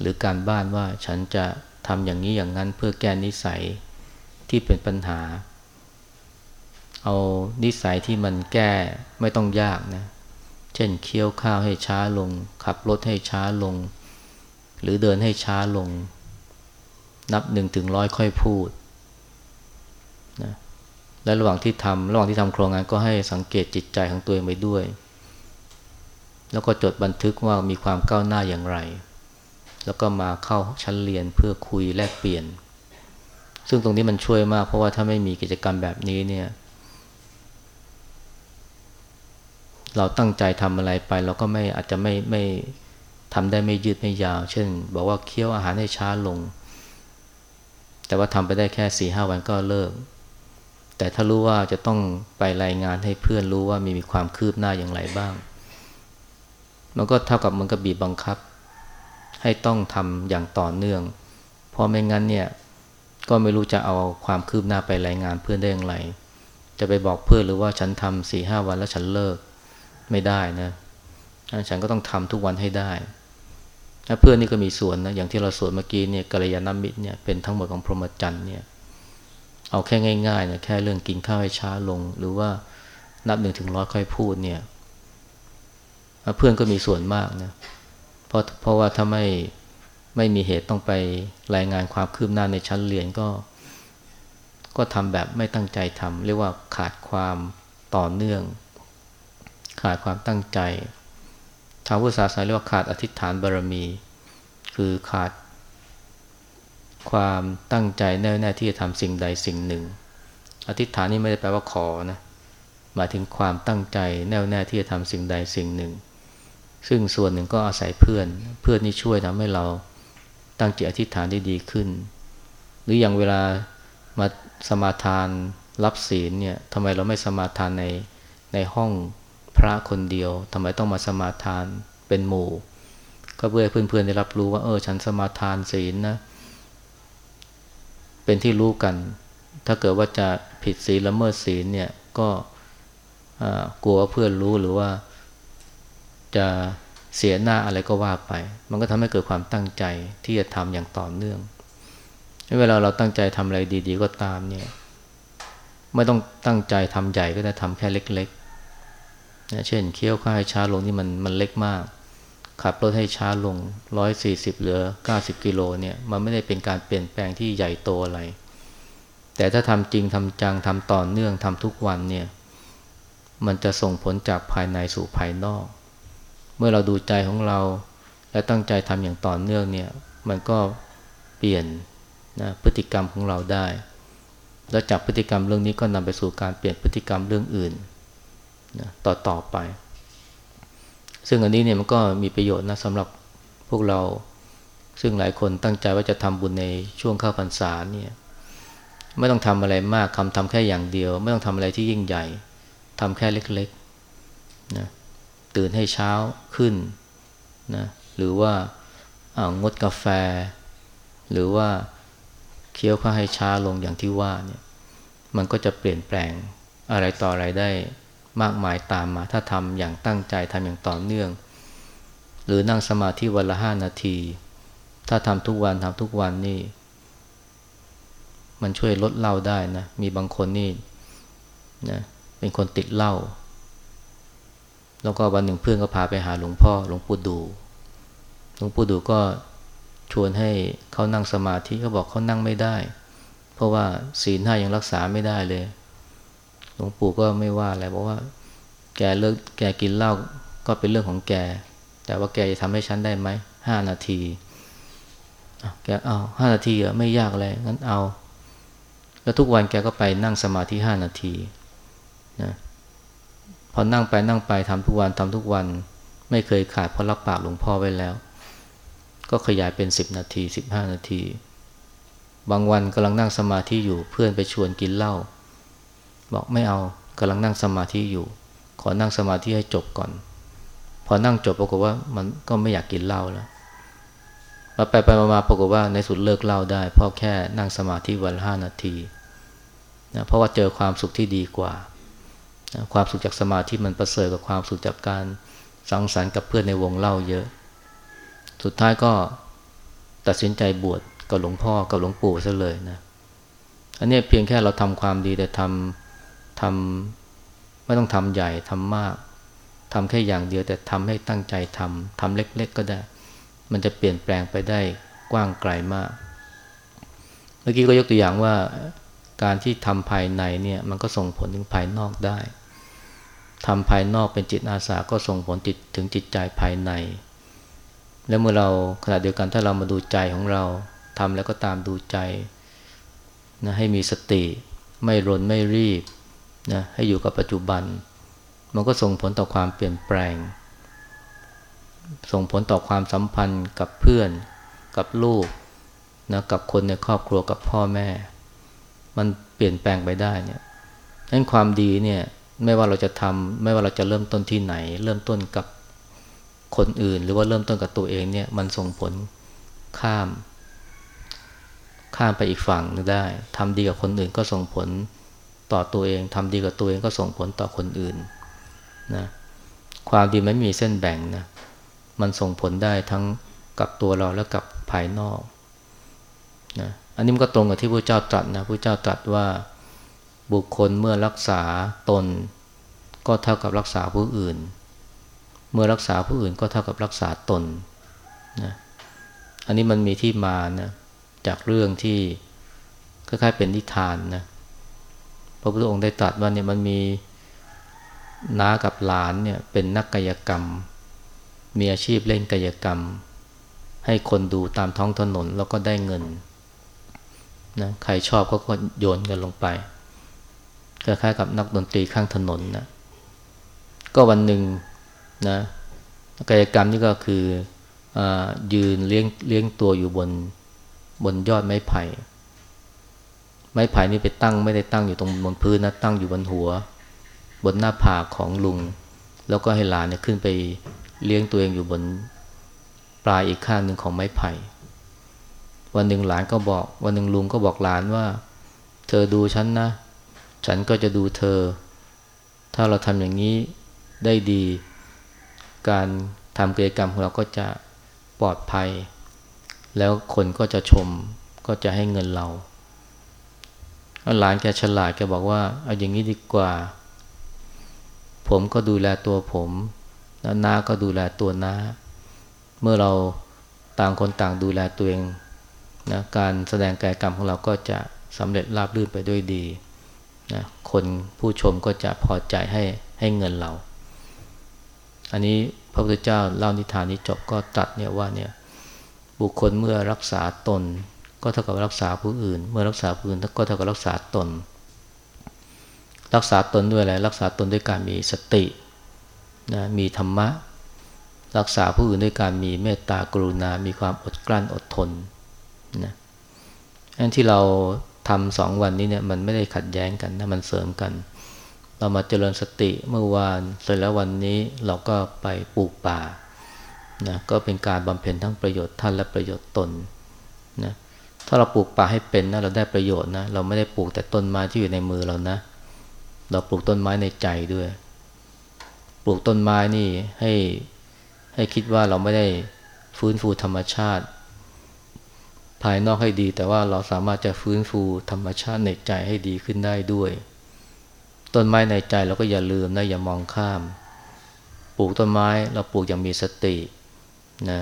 หรือการบ้านว่าฉันจะทำอย่างนี้อย่างนั้นเพื่อแก้นิสัยที่เป็นปัญหา เอานิสัยที่มันแก้ไม่ต้องยากนะ เช่นเคี้ยวข้าวให้ช้าลง ขับรถให้ช้าลง หรือเดินให้ช้าลง นับหนึ่งถึงร้อยค่อยพูดนะและระหว่างที่ทำระหว่างที่ทำโครงงานก็ให้สังเกตจิตใจของตัวเองไปด้วย แล้วก็จดบันทึกว่ามีความก้าวหน้าอย่างไร แล้วก็มาเข้าชั้นเรียนเพื่อคุยแลกเปลี่ยน ซึ่งตรงนี้มันช่วยมากเพราะว่าถ้าไม่มีกิจกรรมแบบนี้เนี่ย เราตั้งใจทำอะไรไปเราก็ไม่อาจจะไม่ไม่ทำได้ไม่ยืดไม่ยาว เช่น บอกว่าเคี้ยวอาหารให้ช้าลง แต่ว่าทำไปได้แค่สี่ห้าวันก็เลิก แต่ถ้ารู้ว่าจะต้องไปรายงานให้เพื่อนรู้ว่ามีมีความคืบหน้าอย่างไรบ้าง มันก็เท่ากับมันก็บีบบังคับ ให้ต้องทำอย่างต่อเนื่อง เพราะไม่งั้นเนี่ยก็ไม่รู้จะเอาความคืบหน้าไปรายงานเพื่อนได้อย่างไร จะไปบอกเพื่อนหรือว่าฉันทำสี่ห้าวันแล้วฉันเลิก ไม่ได้นะฉันก็ต้องทำทุกวันให้ได้ถ้าเพื่อนนี่ก็มีส่วนนะอย่างที่เราสวดเมื่อกี้เนี่ยกัลยาณมิตรเนี่ยเป็นทั้งหมดของพรหมจรรย์เนี่ยเอาแค่ง่ายๆเนี่ยแค่เรื่องกินข้าวให้ช้าลง หรือว่านับหนึ่งถึงร้อยค่อยพูดเนี่ยเพื่อนก็มีส่วนมากนะเพราะเพราะว่าถ้าไม่ไม่มีเหตุต้องไปรายงานความคืบหน้าในชั้นเรียนก็ ก็ทำแบบไม่ตั้งใจทำเรียกว่าขาดความต่อเนื่อง ขาดความตั้งใจ ทางพุทธศาสนาเรียกว่าขาดอธิษฐานบารมี คือขาด ความตั้งใจแน่วแน่ที่จะทำสิ่งใดสิ่งหนึ่ง อธิษฐานนี่ไม่ได้แปลว่าขอนะหมายถึงความตั้งใจแน่วแน่ที่จะทำสิ่งใดสิ่งหนึ่ง ซึ่งส่วนหนึ่งก็อาศัยเพื่อน เพื่อนนี่ช่วยทำให้เราตั้งจิตอธิษฐานได้ดีขึ้น หรืออย่างเวลามาสมาทานรับศีลเนี่ยทำไมเราไม่สมาทานในในห้อง พระคนเดียวทำไมต้องมาสมาทานเป็นหมู่ ก็เพื่อเพื่อนๆได้รับรู้ว่าเออฉันสมาทานศีลนะเป็นที่รู้กัน ถ้าเกิดว่าจะผิดศีลละเมิดศีลเนี่ยก็กลัวเพื่อนรู้หรือว่าจะเสียหน้าอะไรก็ว่าไป มันก็ทำให้เกิดความตั้งใจที่จะทำอย่างต่อเนื่อง เวลาเราตั้งใจทำอะไรดี ๆ ก็ตามเนี่ย ไม่ต้องตั้งใจทำใหญ่ก็ได้ทำแค่เล็ก นะเช่นเคี้ยวข้าวให้ช้าลงนี่มันมันเล็กมาก ขับรถให้ช้าลงร้อยสี่สิบเหลือเก้าสิบกิโลเนี่ยมันไม่ได้เป็นการเปลี่ยนแปลงที่ใหญ่โตอะไร แต่ถ้าทำจริงทำจังทำต่อเนื่องทำทุกวันเนี่ยมันจะส่งผลจากภายในสู่ภายนอก เมื่อเราดูใจของเรา และตั้งใจทำอย่างต่อเนื่องเนี่ยมันก็เปลี่ยนนะพฤติกรรมของเราได้ แล้วจากพฤติกรรมเรื่องนี้ก็นำไปสู่การเปลี่ยนพฤติกรรมเรื่องอื่น นะต่อต่อไป ซึ่งอันนี้เนี่ยมันก็มีประโยชน์นะสำหรับพวกเรา ซึ่งหลายคนตั้งใจว่าจะทำบุญในช่วงเข้าพรรษาเนี่ยไม่ต้องทำอะไรมากคำทำแค่อย่างเดียว ไม่ต้องทำอะไรที่ยิ่งใหญ่ทำแค่เล็กๆนะตื่นให้เช้าขึ้นนะหรือว่าอางดกาแฟ หรือว่าเคี้ยวข้าให้ช้าลงอย่างที่ว่าเนี่ยมันก็จะเปลี่ยนแปลงอะไรต่ออะไรได้ มากมายตามมา ถ้าทำอย่างตั้งใจทำอย่างต่อเนื่อง หรือนั่งสมาธิวันละห้านาที ถ้าทำทุกวันทำทุกวันนี่ มันช่วยลดเหล้าได้นะ มีบางคนนี่นะเป็นคนติดเหล้าแล้วก็วันหนึ่งเพื่อนก็พาไปหาหลวงพ่อหลวงปู่ดู หลวงปู่ดูก็ชวนให้เขานั่งสมาธิเขาบอกเขานั่งไม่ได้ เพราะว่าศีลห้ายังรักษาไม่ได้เลย ลวงปู่ก็ไม่ว่าอะไรบอกว่า แกเลิกแกกินเหล้าก็เป็นเรื่องของแก แต่ว่าแกจะทำให้ฉันได้ไหมห้านาทีแกเอาห้านาทีอะไม่ยากเลยงั้นเอา แล้วทุกวันแกก็ไปนั่งสมาธิห้านาทีนะพอนั่งไปนั่งไปทำทุกวันทำทุกวัน ไม่เคยขาดเพราะรับปากหลวงพ่อไว้แล้ว ก็ขยายเป็นสิบนาทีสิบห้านาที บางวันกำลังนั่งสมาธิอยู่เพื่อนไปชวนกินเหล้า บอกไม่เอากำลังนั่งสมาธิอยู่ ขอนั่งสมาธิให้จบก่อน พอนั่งจบปรากฏว่ามันก็ไม่อยากกินเหล้าแล้วมาไปไปมาปรากฏว่าในสุดเลิกเหล้าได้เพราะแค่นั่งสมาธิวันห้านาทีนะเพราะว่าเจอความสุขที่ดีกว่านะความสุขจากสมาธิมันประเสริฐกับความสุขจากการสังสรรค์กับเพื่อนในวงเล่าเยอะ สุดท้ายก็ตัดสินใจบวชกับหลวงพ่อกับหลวงปู่ซะเลยนะ อันนี้เพียงแค่เราทำความดีแต่ทำ ทำไม่ต้องทำใหญ่ทำมากทำแค่อย่างเดียวแต่ทำให้ตั้งใจทำทำเล็ก ๆ ก็ได้ มันจะเปลี่ยนแปลงไปได้กว้างไกลมาก เมื่อกี้ก็ยกตัวอย่างว่าการที่ทำภายในเนี่ยมันก็ส่งผลถึงภายนอกได้ทำภายนอกเป็นจิตอาสาก็ส่งผลจิตถึงจิตใจภายใน แล้วเมื่อเราขณะเดียวกันถ้าเรามาดูใจของเราทำแล้วก็ตามดูใจนะให้มีสติ ไม่รนไม่รีบ นะให้อยู่กับปัจจุบัน มันก็ส่งผลต่อความเปลี่ยนแปลง ส่งผลต่อความสัมพันธ์กับเพื่อน กับลูกนะกับคนในครอบครัวกับพ่อแม่ มันเปลี่ยนแปลงไปได้เนี่ยนั้นความดีเนี่ยไม่ว่าเราจะทำไม่ว่าเราจะเริ่มต้นที่ไหน เริ่มต้นกับคนอื่น หรือว่าเริ่มต้นกับตัวเองเนี่ยมันส่งผลข้าม ข้ามไปอีกฝั่งนึงได้ทำดีกับคนอื่นก็ส่งผล ต่อตัวเองทำดีกับตัวเองก็ส่งผลต่อคนอื่นนะความดีไม่มีเส้นแบ่งนะมันส่งผลได้ทั้งกับตัวเราและกับภายนอกนะอันนี้มันก็ตรงกับที่พระเจ้าตรัสนะพระเจ้าตรัสว่าบุคคลเมื่อรักษาตน ก็เท่ากับรักษาผู้อื่น เมื่อรักษาผู้อื่นก็เท่ากับรักษาตนนะอันนี้มันมีที่มานะจากเรื่องที่คล้ายๆเป็นนิทานนะ พระพุทธองค์ได้ตรัสว่าเนี่ยมันมีน้ากับหลานเนี่ยเป็นนักกายกรรม มีอาชีพเล่นกายกรรม ให้คนดูตามท้องถนนแล้วก็ได้เงินนะใครชอบก็ก็โยนกันลงไปคล้ายๆกับนักดนตรีข้างถนนนะก็วันหนึ่งนะกายกรรมนี่ก็คืออยืนเลี้ยงเลี้ยงตัวอยู่บนบนยอดไม้ไผ่ ไม้ไผ่นี่ไปตั้งไม่ได้ตั้งอยู่ตรงบนพื้นนะตั้งอยู่บนหัว บนหน้าผากของลุง แล้วก็ให้หลานเนี่ยขึ้นไปเลี้ยงตัวเองอยู่บนปลายอีกข้างหนึ่งของไม้ไผ่ วันหนึ่งหลานก็บอก วันหนึ่งลุงก็บอกหลานว่า เธอดูฉันนะ ฉันก็จะดูเธอ ถ้าเราทำอย่างนี้ได้ดี การทำกิจกรรมของเราก็จะปลอดภัย แล้วคนก็จะชมก็จะให้เงินเรา หลานแกฉลาดแกบอกว่าเอาอย่างนี้ดีกว่า ผมก็ดูแลตัวผมแล้วน้าก็ดูแลตัวน้า เมื่อเราต่างคนต่างดูแลตัวเองนะการแสดงกายกรรมของเราก็จะสำเร็จราบรื่นไปด้วยดีนะคนผู้ชมก็จะพอใจให้ให้เงินเรา อันนี้พระพุทธเจ้าเล่านิทานนี้จบก็ตัดเนี่ยว่าเนี่ยบุคคลเมื่อรักษาตน ก็เท่ากับรักษาผู้อื่น เมื่อรักษาผู้อื่นก็เท่ากับรักษาตน รักษาตนด้วยอะไรรักษาตนด้วยการมีสตินะมีธรรมะ รักษาผู้อื่นด้วยการมีเมตตากรุณา มีความอดกลั้นอดทนนะอันที่เราทำสองวันนี้เนี่ยมันไม่ได้ขัดแย้งกันนะมันเสริมกัน เรามาเจริญสติเมื่อวานเสร็จแล้ววันนี้เราก็ไปปลูกป่านะก็เป็นการบำเพ็ญทั้งประโยชน์ท่านและประโยชน์ตนนะ ถ้าเราปลูกป่าให้เป็นนะเราได้ประโยชน์นะเราไม่ได้ปลูกแต่ต้นไม้ที่อยู่ในมือเรานะ เราปลูกต้นไม้ในใจด้วย ปลูกต้นไม้นี่ให้ให้คิดว่าเราไม่ได้ฟื้นฟูธรรมชาติ ภายนอกให้ดี แต่ว่าเราสามารถจะฟื้นฟูธรรมชาติในใจให้ดีขึ้นได้ด้วย ต้นไม้ในใจเราก็อย่าลืมนะอย่ามองข้าม ปลูกต้นไม้เราปลูกอย่างมีสตินะ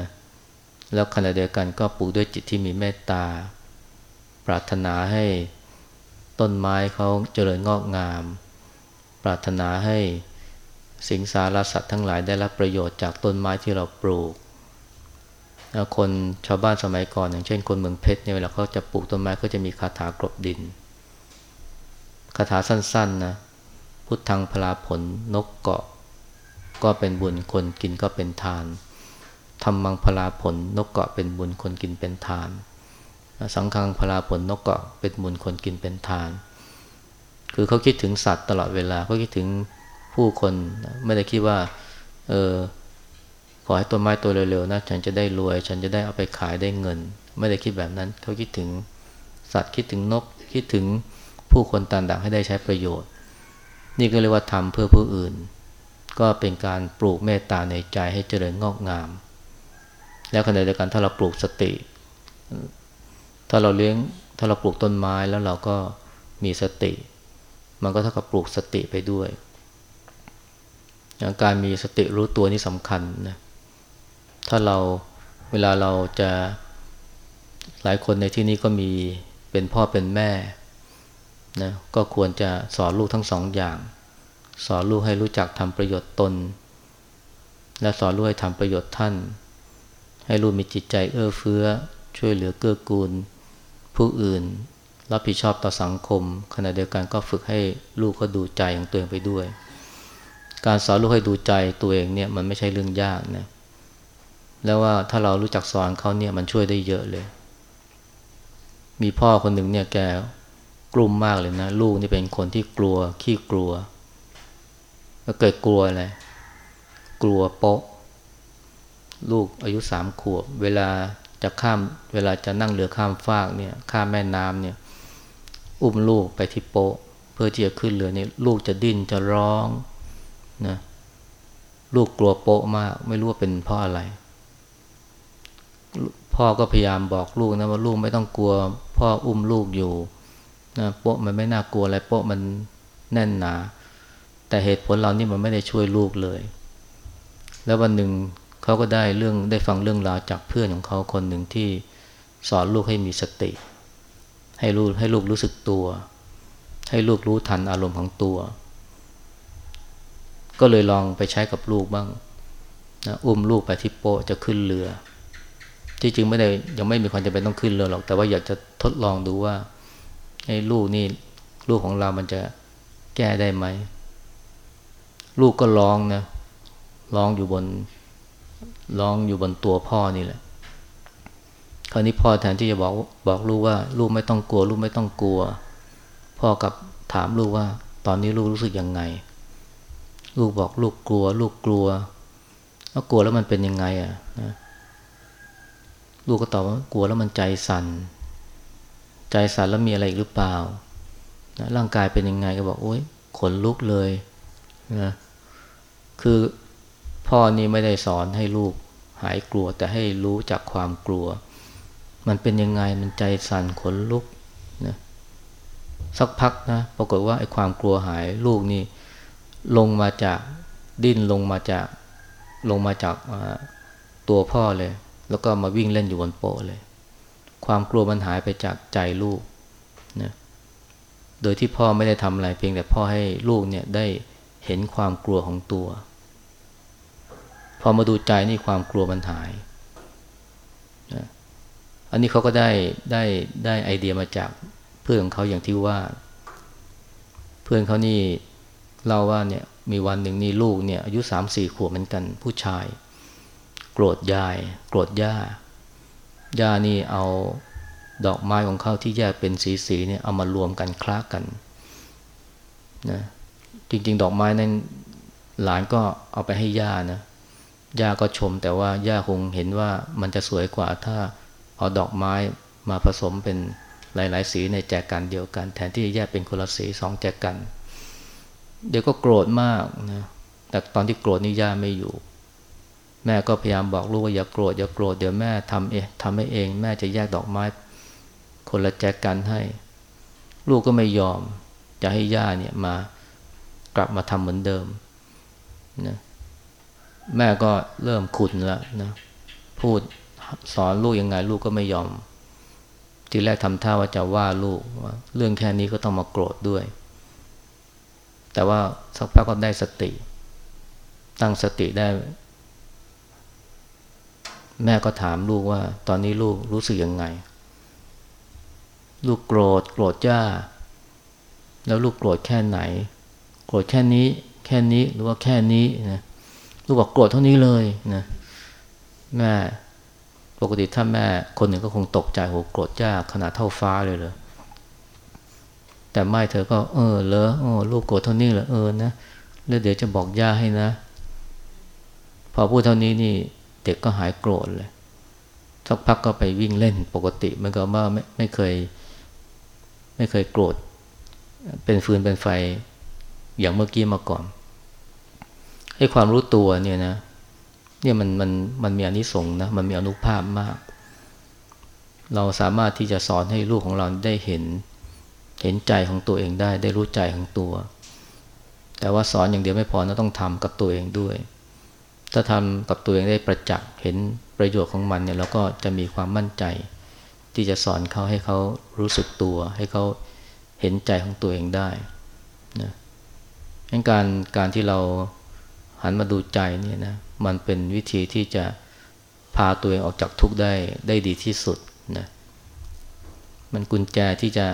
แล้วขณะเดียวกันก็ปลูกด้วยจิตที่มีเมตตา รารถนาให้ต้นไม้เขาเจริญงอกงาม ปรารถนาให้สิงสารสัตว์ทั้งหลายได้รับประโยชน์จากต้นไม้ที่เราปลูก คนชาวบ้านสมัยก่อน อย่างเช่นคนเมืองเพชรเนี่ยเวลาเขาจะปลูกต้นไม้เขาจะมีคาถากรบดิน คาถาสั้นๆนะพุทธังพลาผลนกเกาะ ก็เป็นบุญคนกินก็เป็นทานทำมังพลาผลนกเกาะเป็นบุญคนกินเป็นทาน สังฆังพลาผลนกเกาะเป็นบุญคนกินเป็นทาน คือเขาคิดถึงสัตว์ตลอดเวลาเขาคิดถึงผู้คนไม่ได้คิดว่า เออขอให้ต้นไม้ตัวเร็วๆนะฉันจะได้รวย ฉันจะได้เอาไปขายได้เงิน ไม่ได้คิดแบบนั้นเขาคิดถึงสัตว์คิดถึงนก คิดถึงผู้คนต่างๆให้ได้ใช้ประโยชน์ นี่ก็เรียกว่าทำเพื่อผู้อื่น ก็เป็นการปลูกเมตตาในใจให้เจริญงอกงาม แล้วขณะเดียวกันถ้าเราปลูกสติ ถ้าเราเลี้ยงถ้าเราปลูกต้นไม้แล้วเราก็มีสติ มันก็เท่ากับปลูกสติไปด้วยการมีสติรู้ตัวนี่สำคัญนะถ้าเราเวลาเราจะหลายคนในที่นี้ก็มีเป็นพ่อเป็นแม่นะก็ควรจะสอนลูกทั้งสองอย่าง สอนลูกให้รู้จักทำประโยชน์ตน และสอนลูกให้ทำประโยชน์ท่าน ให้ลูกมีจิตใจเอื้อเฟื้อ ช่วยเหลือเกื้อกูล ผู้อื่น รับผิดชอบต่อสังคม ขณะเดียวกันก็ฝึกให้ลูกก็ดูใจของตัวเองไปด้วย การสอนลูกให้ดูใจตัวเองเนี่ยมันไม่ใช่เรื่องยากนะแล้วว่าถ้าเรารู้จักสอนเขาเนี่ยมันช่วยได้เยอะเลย มีพ่อคนหนึ่งเนี่ยแกกลุ่มมากเลยนะ ลูกนี่เป็นคนที่กลัวขี้กลัวก็เกิดกลัวอะไรกลัวโป๊ะ ลูกอายุสามขวบ เวลา จะข้ามเวลาจะนั่งเรือข้ามฟากเนี่ยข้ามแม่น้ำเนี่ยอุ้มลูกไปที่โป๊ะ เพื่อที่จะขึ้นเรือเนี่ยลูกจะดิ้นจะร้องนะลูกกลัวโป๊ะมาก ไม่รู้ว่าเป็นเพราะอะไร พ่อก็พยายามบอกลูกนะว่าลูกไม่ต้องกลัว พ่ออุ้มลูกอยู่นะโป๊ะมันไม่น่ากลัวอะไรโป๊ะมันแน่นหนา แต่เหตุผลเรานี่มันไม่ได้ช่วยลูกเลย แล้ววันหนึ่ง เขาก็ได้เรื่องได้ฟังเรื่องราวจากเพื่อนของเขาคนหนึ่งที่สอนลูกให้มีสติ ให้ลูกให้ลูกรู้สึกตัว ให้ลูกรู้ทันอารมณ์ของตัว ก็เลยลองไปใช้กับลูกบ้างนะอุ้มลูกไปที่โป๊ะจะขึ้นเรือ ที่จริงไม่ได้ยังไม่มีความจำเป็นต้องขึ้นเรือหรอก แต่ว่าอยากจะทดลองดูว่าให้ลูกนี่ลูกของเรามันจะแก้ได้ไหม ลูกก็ร้องนะร้องอยู่บน ร้องอยู่บนตัวพ่อนี่แหละ คราวนี้พ่อแทนที่จะบอกบอกลูกว่า ลูกไม่ต้องกลัว ลูกไม่ต้องกลัว พ่อกับถามลูกว่า ตอนนี้ลูกรู้สึกยังไง ลูกบอกลูกกลัว ลูกกลัวแล้วกลัวแล้วมันเป็นยังไงอะนะลูกก็ตอบว่ากลัวแล้วมันใจสั่นใจสั่นแล้วมีอะไรอีกหรือเปล่านะร่างกายเป็นยังไงก็บอกโอ๊ยขนลุกเลยนะคือ พ่อนี่ไม่ได้สอนให้ลูกหายกลัวแต่ให้รู้จากความกลัว มันเป็นยังไงมันใจสั่นขนลุกนะสักพักนะปรากฏว่าไอ้ความกลัวหายลูกนี่ลงมาจากดิ้นลงมาจากลงมาจากตัวพ่อเลย แล้วก็มาวิ่งเล่นอยู่บนโปะเลย ความกลัวมันหายไปจากใจลูกนะโดยที่พ่อไม่ได้ทำอะไรเพียงแต่พ่อให้ลูกเนี่ยได้เห็นความกลัวของตัว พอมาดูใจนี่ความกลัวมันหายนะอันนี้เขาก็ได้ได้ได้ไอเดียมาจากเพื่อนของเขาอย่างที่ว่า เพื่อนเขานี่เล่าว่าเนี่ยมีวันหนึ่งนี่ลูกเนี่ยอายุสามสี่ขวบเหมือนกันผู้ชาย โกรธยาย โกรธย่าย่านี่เอาดอกไม้ของเขาที่แยกเป็นสีสีเนี่ยเอามารวมกันคล้ากันนะจริง ๆ ดอกไม้นั้นหลานก็เอาไปให้ย่านะ ย่าก็ชม แต่ว่าย่าคงเห็นว่ามันจะสวยกว่าถ้าเอาดอกไม้มาผสมเป็นหลาย ๆ สีในแจกันเดียวกัน แทนที่จะแยกเป็นคนละสีสองแจกัน เดี๋ยวก็โกรธมากนะแต่ตอนที่โกรธนี่ย่าไม่อยู่ แม่ก็พยายามบอกลูกว่าอย่าโกรธอย่าโกรธเดี๋ยวแม่ทำเองทำให้เอง แม่จะแยกดอกไม้ คนละแจกันให้ ลูกก็ไม่ยอม จะให้ย่าเนี่ยมากลับมาทำเหมือนเดิมนะ แม่ก็เริ่มขุนแล้วนะพูดสอนลูกยังไง ลูกก็ไม่ยอม ทีแรกทำท่าว่าจะว่าลูกว่าเรื่องแค่นี้ก็ต้องมาโกรธด้วย แต่ว่าสักพักก็ได้สติ ตั้งสติได้ แม่ก็ถามลูกว่า ตอนนี้ลูกรู้สึกยังไง ลูกโกรธ โกรธย่า แล้วลูกโกรธแค่ไหน โกรธแค่นี้ แค่นี้หรือว่าแค่นี้นะ ลูกบอกโกรธเท่านี้เลยนะแม่ปกติถ้าแม่คนหนึ่งก็คงตกใจโหโกรธจ้าขนาดเท่าฟ้าเลยเลยแต่ไม่เธอก็เออเลอโอ้ลูกโกรธเท่านี้เหรอเออนะแล้วเดี๋ยวจะบอกย่าให้นะ พอพูดเท่านี้นี่เด็กก็หายโกรธเลยสักพักก็ไปวิ่งเล่นปกติมันก็ว่าไม่ไม่เคย ไม่เคยโกรธเป็นฟืนเป็นไฟอย่างเมื่อกี้มาก่อน ไอ้ความรู้ตัวเนี่ยนะ เนี่ยมันมันมันมีอนิสงส์นะ มันมีอนุภาพมาก เราสามารถที่จะสอนให้ลูกของเราได้เห็น เห็นใจของตัวเองได้ ได้รู้ใจของตัว แต่ว่าสอนอย่างเดียวไม่พอนะต้องทำกับตัวเองด้วย ถ้าทำกับตัวเองได้ประจักษ์เห็นประโยชน์ของมันเนี่ยเราก็จะมีความมั่นใจ ที่จะสอนเขาให้เขารู้สึกตัว ให้เขาเห็นใจของตัวเองได้นะงั้นการการที่เรา หันมาดูใจเนี่ยนะมันเป็นวิธีที่จะพาตัวเองออกจากทุกข์ได้ได้ดีที่สุดนะมันกุญแจที่จะ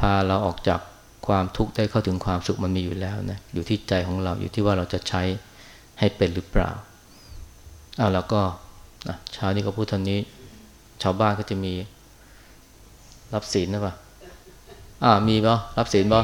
พาเราออกจากความทุกข์ได้เข้าถึงความสุขมันมีอยู่แล้วนะอยู่ที่ใจของเราอยู่ที่ว่าเราจะใช้ให้เป็นหรือเปล่าเอาแล้วก็เช้านี้ก็พูดท่านี้ ชาวบ้านก็จะมีรับศีลนะปะอ่ามีป่ะรับศีลป่ะ